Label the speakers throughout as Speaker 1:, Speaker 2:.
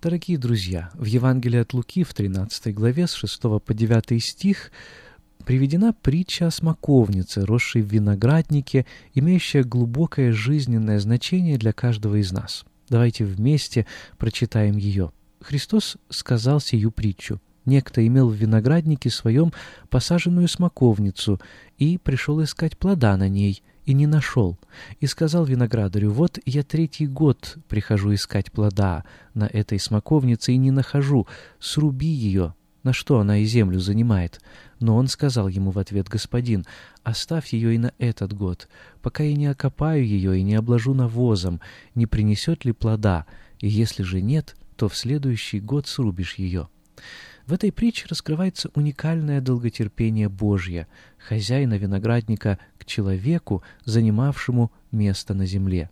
Speaker 1: Дорогие друзья, в Евангелии от Луки в 13 главе с 6 по 9 стих приведена притча о смоковнице, росшей в винограднике, имеющая глубокое жизненное значение для каждого из нас. Давайте вместе прочитаем ее. Христос сказал сию притчу. Некто имел в винограднике своем посаженную смоковницу и пришел искать плода на ней, и не нашел. И сказал виноградарю, вот я третий год прихожу искать плода на этой смоковнице и не нахожу, сруби ее, на что она и землю занимает. Но он сказал ему в ответ, господин, оставь ее и на этот год, пока я не окопаю ее и не обложу навозом, не принесет ли плода, и если же нет, то в следующий год срубишь ее». В этой притче раскрывается уникальное долготерпение Божье, хозяина виноградника к человеку, занимавшему место на земле.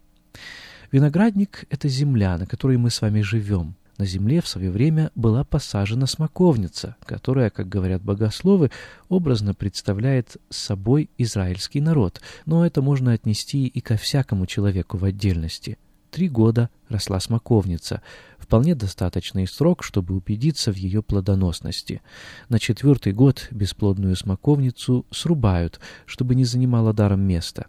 Speaker 1: Виноградник — это земля, на которой мы с вами живем. На земле в свое время была посажена смоковница, которая, как говорят богословы, образно представляет собой израильский народ, но это можно отнести и ко всякому человеку в отдельности. Три года росла смоковница, вполне достаточный срок, чтобы убедиться в ее плодоносности. На четвертый год бесплодную смоковницу срубают, чтобы не занимала даром места.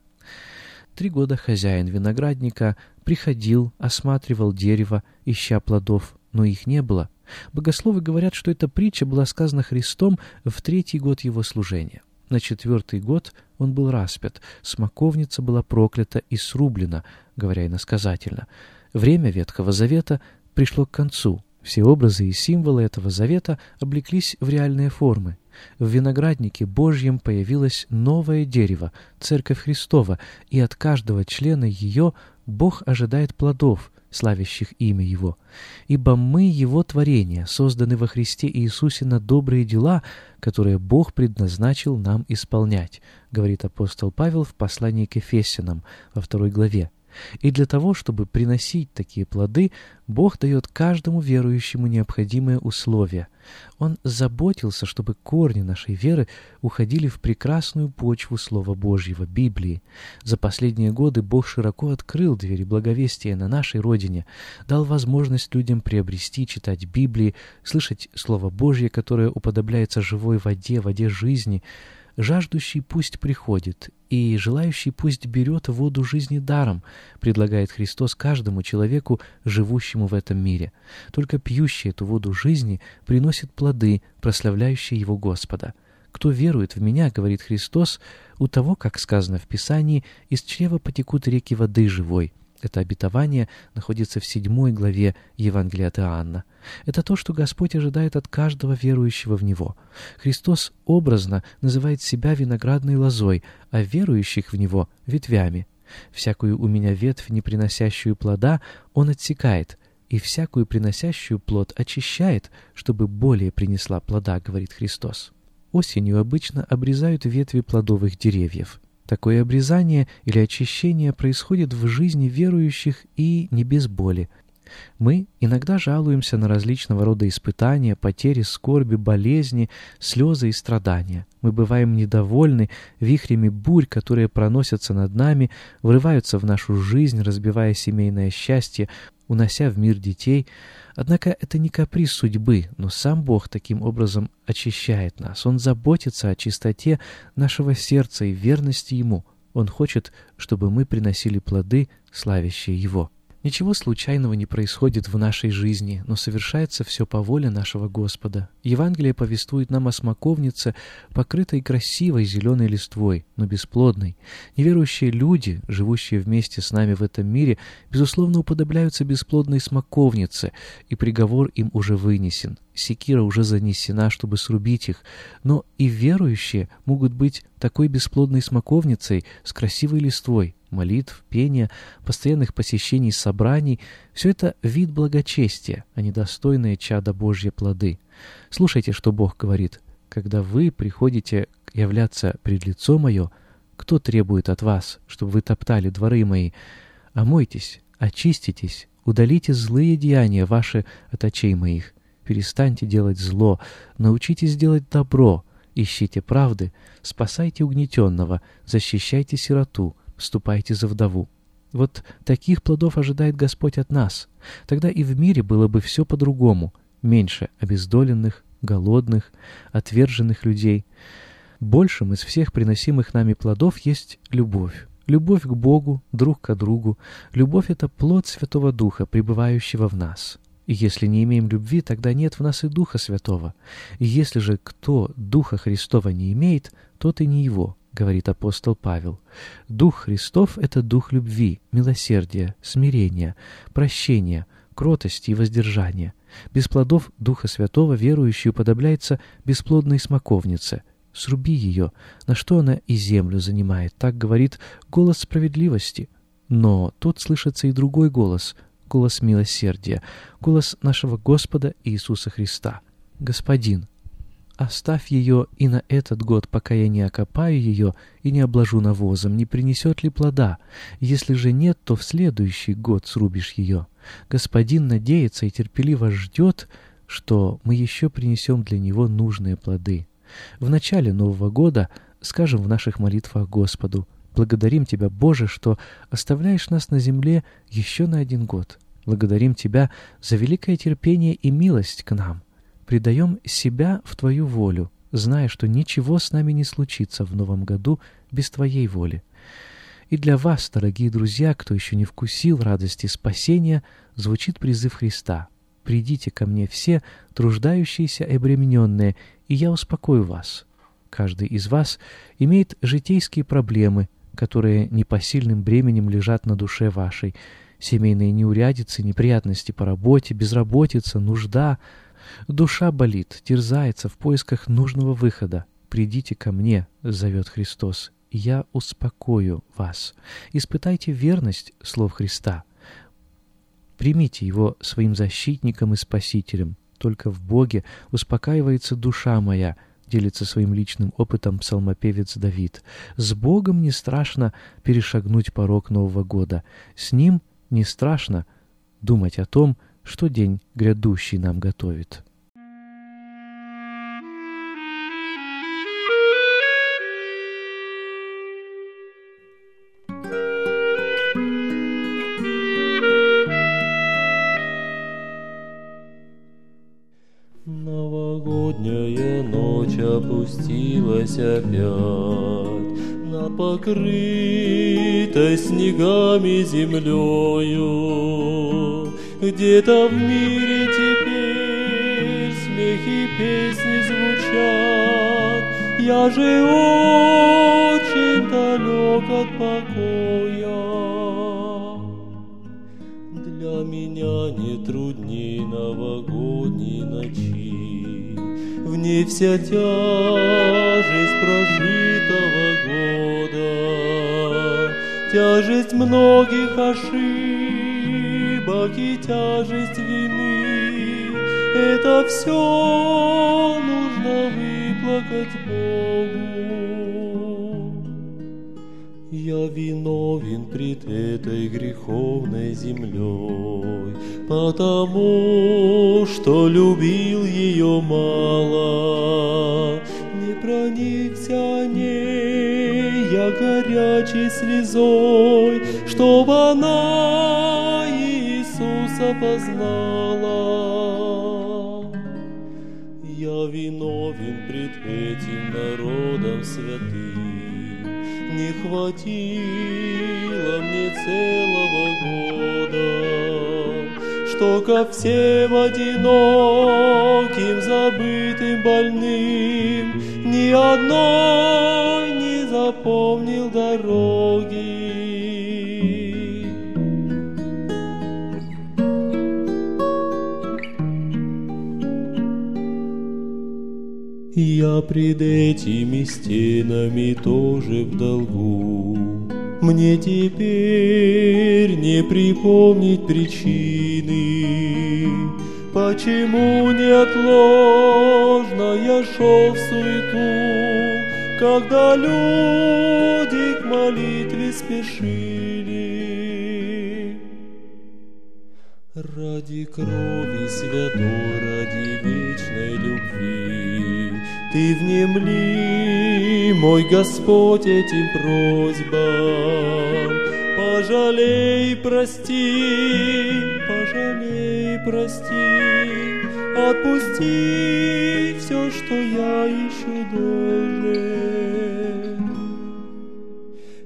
Speaker 1: Три года хозяин виноградника приходил, осматривал дерево, ища плодов, но их не было. Богословы говорят, что эта притча была сказана Христом в третий год его служения. На четвертый год он был распят, смоковница была проклята и срублена, говоря иносказательно. Время Ветхого Завета пришло к концу. Все образы и символы этого завета облеклись в реальные формы. В винограднике Божьем появилось новое дерево, Церковь Христова, и от каждого члена ее Бог ожидает плодов, славящих имя Его. Ибо мы Его творение, созданы во Христе Иисусе на добрые дела, которые Бог предназначил нам исполнять, говорит апостол Павел в послании к Ефесянам во второй главе. И для того, чтобы приносить такие плоды, Бог дает каждому верующему необходимые условия. Он заботился, чтобы корни нашей веры уходили в прекрасную почву Слова Божьего, Библии. За последние годы Бог широко открыл двери благовестия на нашей родине, дал возможность людям приобрести, читать Библии, слышать Слово Божье, которое уподобляется живой воде, воде жизни, Жаждущий пусть приходит, и желающий пусть берет воду жизни даром, предлагает Христос каждому человеку, живущему в этом мире. Только пьющий эту воду жизни приносит плоды, прославляющие его Господа. Кто верует в Меня, говорит Христос, у того, как сказано в Писании, из чрева потекут реки воды живой. Это обетование находится в седьмой главе Евангелия от Иоанна. Это то, что Господь ожидает от каждого верующего в Него. Христос образно называет себя виноградной лозой, а верующих в Него — ветвями. «Всякую у меня ветвь, не приносящую плода, Он отсекает, и всякую приносящую плод очищает, чтобы более принесла плода», — говорит Христос. Осенью обычно обрезают ветви плодовых деревьев. Такое обрезание или очищение происходит в жизни верующих и не без боли. Мы иногда жалуемся на различного рода испытания, потери, скорби, болезни, слезы и страдания. Мы бываем недовольны вихрями бурь, которые проносятся над нами, врываются в нашу жизнь, разбивая семейное счастье, унося в мир детей. Однако это не каприз судьбы, но сам Бог таким образом очищает нас. Он заботится о чистоте нашего сердца и верности Ему. Он хочет, чтобы мы приносили плоды, славящие Его. Ничего случайного не происходит в нашей жизни, но совершается все по воле нашего Господа. Евангелие повествует нам о смоковнице, покрытой красивой зеленой листвой, но бесплодной. Неверующие люди, живущие вместе с нами в этом мире, безусловно, уподобляются бесплодной смоковнице, и приговор им уже вынесен. Секира уже занесена, чтобы срубить их, но и верующие могут быть такой бесплодной смоковницей с красивой листвой, молитв, пения, постоянных посещений собраний — все это вид благочестия, а не достойные чада Божьи плоды. Слушайте, что Бог говорит. Когда вы приходите являться пред лицо мое, кто требует от вас, чтобы вы топтали дворы мои? Омойтесь, очиститесь, удалите злые деяния ваши от очей моих. Перестаньте делать зло, научитесь делать добро, ищите правды, спасайте угнетенного, защищайте сироту, вступайте за вдову. Вот таких плодов ожидает Господь от нас. Тогда и в мире было бы все по-другому. Меньше обездоленных, голодных, отверженных людей. Большим из всех приносимых нами плодов есть любовь. Любовь к Богу, друг к другу. Любовь — это плод Святого Духа, пребывающего в нас. И если не имеем любви, тогда нет в нас и Духа Святого. И если же кто Духа Христова не имеет, тот и не его говорит апостол Павел. Дух Христов — это дух любви, милосердия, смирения, прощения, кротости и воздержания. Без плодов Духа Святого верующий уподобляется бесплодной смоковнице. Сруби ее, на что она и землю занимает, так говорит голос справедливости. Но тут слышится и другой голос, голос милосердия, голос нашего Господа Иисуса Христа. «Господин, Оставь ее и на этот год, пока я не окопаю ее и не обложу навозом, не принесет ли плода. Если же нет, то в следующий год срубишь ее. Господин надеется и терпеливо ждет, что мы еще принесем для него нужные плоды. В начале Нового года скажем в наших молитвах Господу, «Благодарим Тебя, Боже, что оставляешь нас на земле еще на один год. Благодарим Тебя за великое терпение и милость к нам предаем себя в Твою волю, зная, что ничего с нами не случится в новом году без Твоей воли. И для вас, дорогие друзья, кто еще не вкусил радости спасения, звучит призыв Христа. «Придите ко мне все, труждающиеся и обремененные, и я успокою вас». Каждый из вас имеет житейские проблемы, которые непосильным бременем лежат на душе вашей. Семейные неурядицы, неприятности по работе, безработица, нужда — Душа болит, терзается в поисках нужного выхода. «Придите ко мне», — зовет Христос, — «я успокою вас». Испытайте верность слов Христа. Примите Его своим защитником и спасителем. Только в Боге успокаивается душа моя, делится своим личным опытом псалмопевец Давид. С Богом не страшно перешагнуть порог Нового года. С Ним не страшно думать о том, что день грядущий нам готовит.
Speaker 2: Новогодняя ночь опустилась опять на покрытой снегами землею. Где-то в мире теперь смех и песни звучат, Я же очень далек от покоя. Для меня не трудней новогодней ночи, В ней вся тяжесть прожитого года, Тяжесть многих ошибок, ошибок и тяжесть вины, это все нужно выплакать Богу. Я виновен пред этой греховной землей, потому что любил ее мало, не проникся ней я горячей слезой, чтобы она Иисус Иисуса познала. Я виновен пред этим народом святым, Не хватило мне целого года, Что ко всем одиноким, забытым, больным Ни одной не запомнил дороги. Я пред этими стенами тоже в долгу. Мне теперь не припомнить причины, Почему неотложно я шел в суету, Когда люди к молитве спешили. Ради крови святой, ради вечной любви, Ты внемли, мой Господь, этим просьбам. Пожалей, прости, пожалей, прости, Отпусти все, что я еще должен.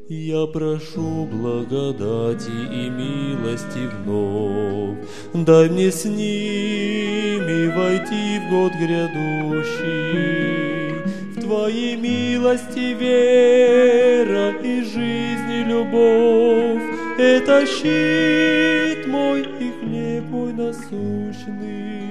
Speaker 2: Я прошу благодати и милости вновь, Дай мне с ними войти в год грядущий. Твоей милости вера и жизнь и любовь, Это щит мой и хлеб мой насущный.